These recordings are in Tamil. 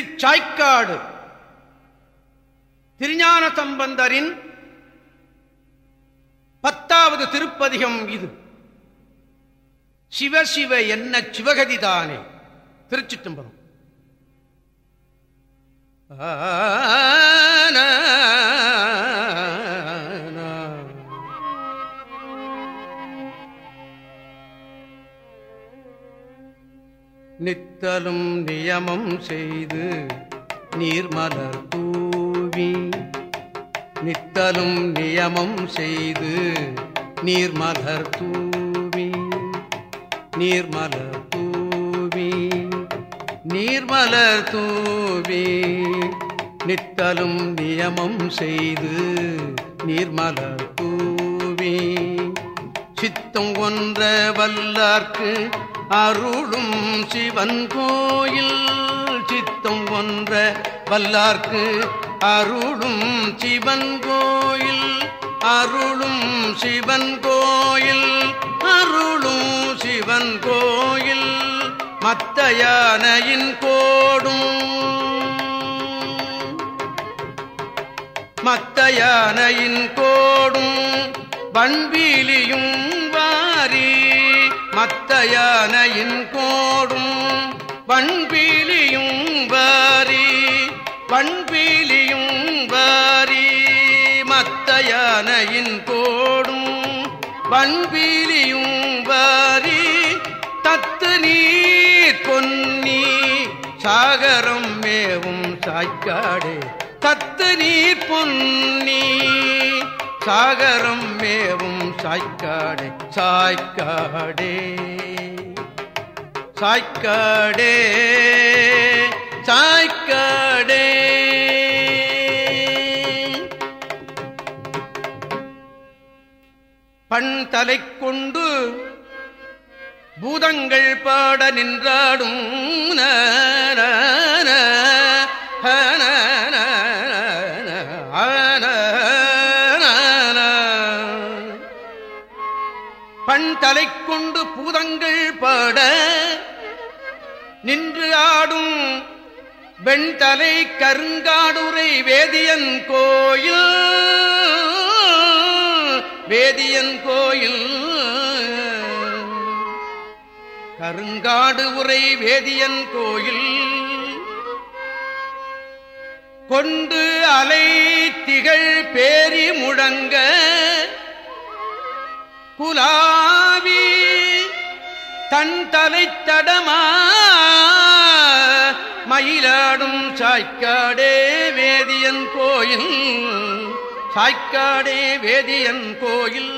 திருச்சாய்க்காடு திருஞான சம்பந்தரின் பத்தாவது திருப்பதிகம் இது. சிவ சிவ என்ன சிவகதிதானே திருச்சிட்டம்பரம் நித்தலும் நியமம் செய்து நீர்மலர் தூவி நித்தலும் நியமம் செய்து நீர்மலர் தூவி நீர்மலர் தூவி நீர்மலர் தூவி நித்தலும் நியமம் செய்து நீர்மலர் தூவி சித்தம் ஒன்ற வல்லார்க்கு அருளும் சிவன் கோயில் சித்தம் ஒன்ற வல்லார்க்கு அருளும் சிவன் கோயில். அருளும் சிவன் கோயில் அருளும் சிவன் கோயில் மத்த யானையின் கோடும். மத்த யானையின் கோடும் வண்பீலியும் வாரி மத்தயானையின் கோடும் வண்பீலியும் வாரி வண்பீலியும் வாரி மத்தயானையின் கோடும் வண்பீலியும் வாரி. தத்து நீர் பொன்னி சாகரம் மேவும் சாய்க்காடே தத்து நீர் பொன்னி. சாகரம் மேவும் சாய்க்காடே சாய்க்காடே. சாய்க்காடே சாய்க்காடே. பண் தலை கொண்டு பூதங்கள் பாட நின்றாடும். வெண்தலை கருங்காடுரை வேதியன் கோயில். வேதியன் கோயில். கருங்காடு உரை வேதியன் கோயில். கொண்டு அலை திகழ் பேரி முழங்க. குலாவி தன் தலை தடமா சாய்க்காடே வேதியன் கோயில் சாய்க்காடே வேதியன் கோயில்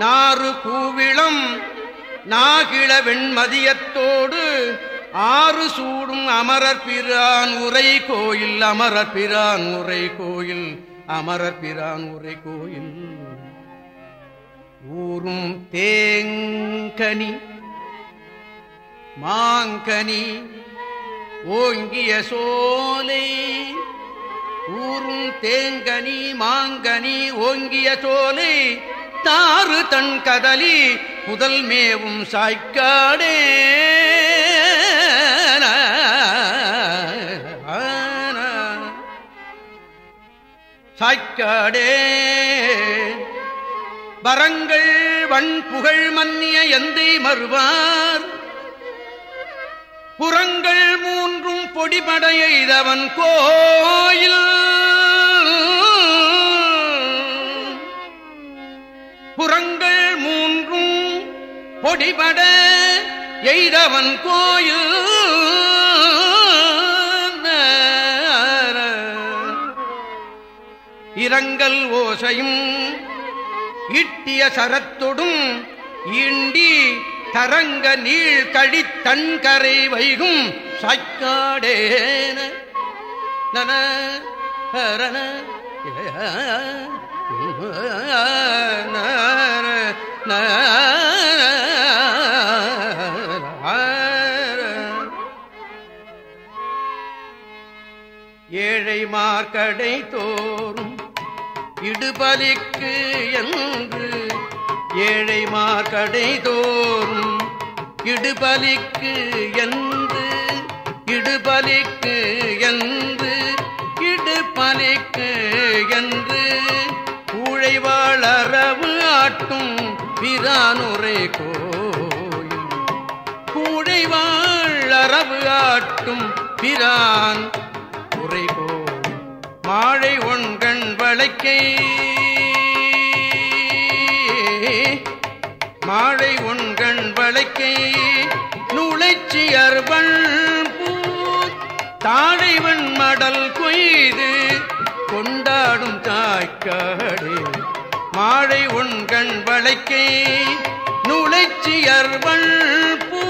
நாறு கூவிளம் நாகிழ வெண்மதியத்தோடு ஆறு சூடும் அமரர் பிரான் உரை கோயில் அமரர் பிரான் உரை கோயில் அமரர் பிரான் உரை கோயில் ஊரும் தேங்கனி மாங்கனி ஓங்கிய சோலை. ஊரும் தேங்கனி மாங்கனி ஓங்கிய சோலை. தாறு தன் கதலி முதல் மேவும் சாய்க்காடே. சாய்க்காடே. வரங்கள் வன் புகழ் மன்னிய எந்தை மறுவார்? புறங்கள் மூன்றும் பொடிபட எய்தவன் கோயில். புறங்கள் மூன்றும் பொடிபட எய்தவன் கோயில். இரங்கல் ஓசையும் இட்டிய சரத்தொடும் ஈண்டி தரங்க நீள் கழி தன்கரை வைகும் சாய்க்காடேன. நன ஏழை மார்க்கடை தோறும் இடுபலிக்கு என்று ஏழை மார்கடை தோறும் இடுபலிக்கு என்று இடுபலிக்கு என்று இடுபலிக்கு என்று கூழை வாழறவு ஆட்டும் பிரானுரை கோயில். கூழை வாழறவு ஆட்டும் பிரான் உரை கோயில். மாழை ஒன்று மாவளைக்கை மாழை உண்கண் வளைக்கை. நுழைச்சியர்வள் தாழைவன் மடல் கொய்து. கொண்டாடும் தாய்க்காடு. மாழை உண்கண் வளைக்கை. நுழைச்சியர்வள் பூ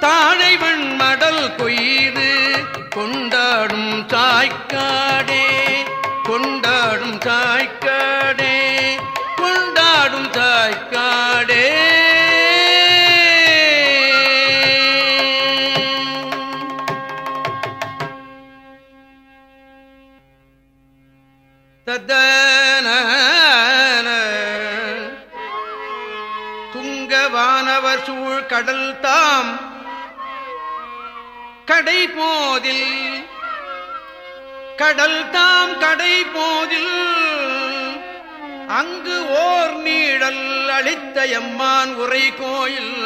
தாழைவன் மடல் கொய்து. கொண்டாடும் தாய்க்காடே. கொண்ட தாய்க்காடே கொண்டாடும் தாய்க்காடே. தத்தன துங்கவானவர் சூழ் கடல் தாம் கடை போதில் கடல் தாம் கடை போதில் அங்கு ஓர் நீழல் அளித்த எம்மான் உரை கோயில்.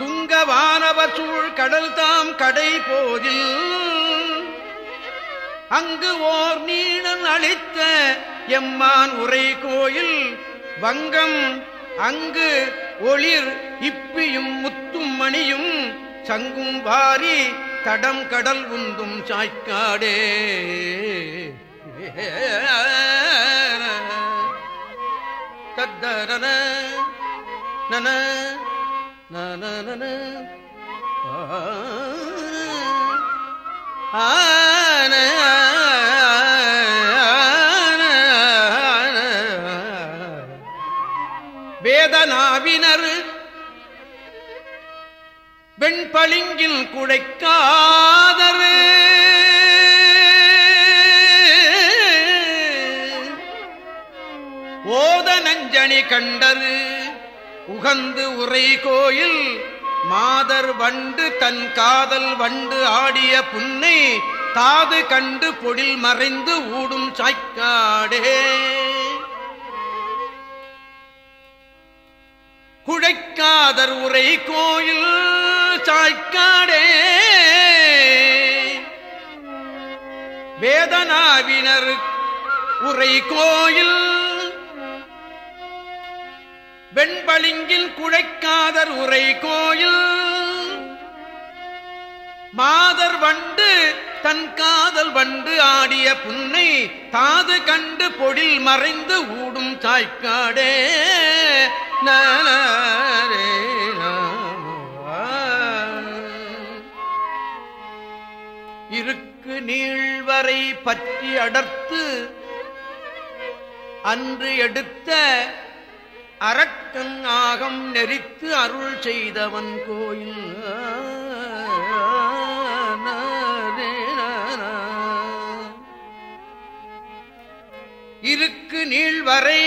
துங்கவானவர் சூழ் கடல் தாம் கடை போதில் அங்கு ஓர் நீழல் அளித்த எம்மான் உரை கோயில். வங்கம் அங்கு ஒளிர் இப்பியும் முத்தும் மணியும் சங்கும் வாரி தடம் கடல் உந்தும் சாய்க்காடே தத்தரன நன நன ஆன நாவினர் வெண்பளிங்கில் குழைக்காதரு ஓத நஞ்சணி கண்டரு. உகந்து உரை கோயில் மாதர் வண்டு தன் காதல் வண்டு ஆடிய புன்னை தாது கண்டு பொழில் மறைந்து ஊடும் சாய்க்காடே. குழைக்காதர் உரை கோயில் சாய்க்காடே. வேதனாவினர் உரை கோயில். வெண்பளிங்கில் குழைக்காதர் உரை கோயில். மாதர் வண்டு தன் காதல் வண்டு ஆடிய புன்னை தாது கண்டு பொழில் மறைந்து ஊடும் சாய்க்காடே. இருக்கு நீழ்வரை பற்றி அடர்த்து அன்று எடுத்த அரக்கன் ஆகம் நெறித்து அருள் செய்தவன் கோயில். இருக்கு நீழ்வரை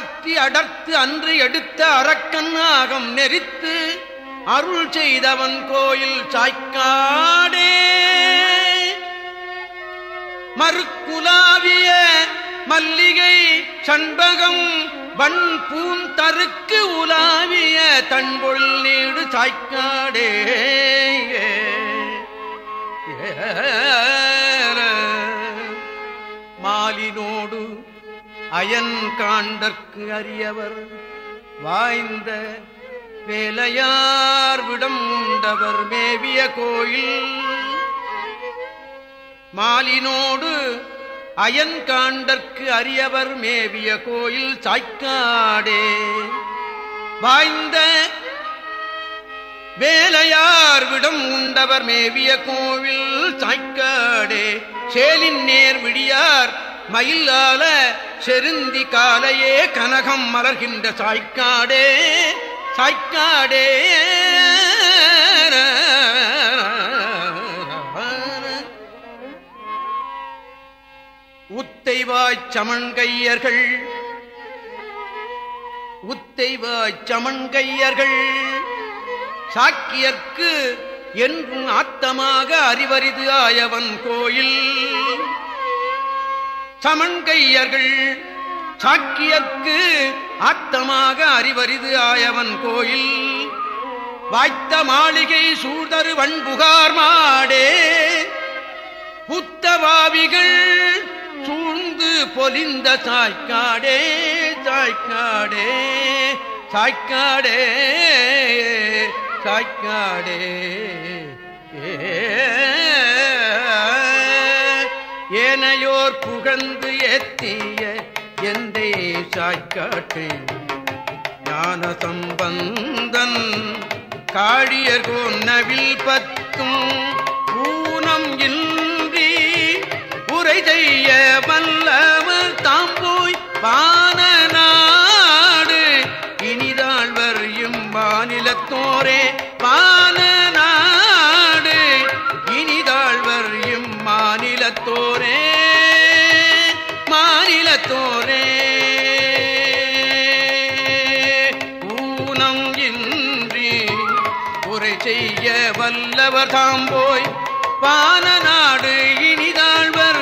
பற்றி அடர்த்து அன்று எடுத்த அரக்கன் ஆகம் நெறித்து அருள் செய்தவன் கோயில் சாய்க்காடே. மறுக்குலாவிய மல்லிகை சண்பகம் வன் பூந்தருக்கு உலாவிய தன்பொள் நீடு சாய்க்காடே. அயன் காண்டற்கு அறியவர் வாய்ந்த வேலையார் விடம் உண்டவர் மேவிய கோயில். மாலினோடு அயன் காண்டற்கு அறியவர் மேவிய கோயில் சாய்க்காடே. வாய்ந்த வேலையார் விடம் உண்டவர் மேவிய கோவில் சாய்க்காடே. சேலின் நேர் விடியார் மயிலால செருந்தி காலையே கனகம் மலர்கின்ற சாய்க்காடே சாய்க்காடே. உத்தைவாய்ச் சமன்கையர்கள் உத்தைவாய்ச் சமன்கையர்கள் சாக்கியர்க்கு என்றும் ஆத்தமாக அறிவரிது ஆயவன் கோயில். சமன்கையர்கள் சாக்கியர்க்கு ஆத்தமாக அறிவரிது ஆயவன் கோயில். வாய்த்த மாளிகை சூழ்தரு வண்புகார் மாடே. புத்தவாவிகள் சூழ்ந்து பொலிந்த சாய்க்காடே சாய்க்காடே சாய்க்காடே சாய்க்காடே. ஏ ஏனையோர் புகழ்ந்து ஏத்திய எந்தே சாய்க்காட்டு ஞான சம்பந்தன் காழியர் கோன்னவில் பத்தும் ஊனம் இன்றி உரை செய்ய வல்லவர் தாம் போய் வான நாடு. இனிதாழ்வர் இம்மாநிலத்தோரே உரை செய்ய வல்லவர் தாம் போய் வான நாடு இனிதாழ்வர்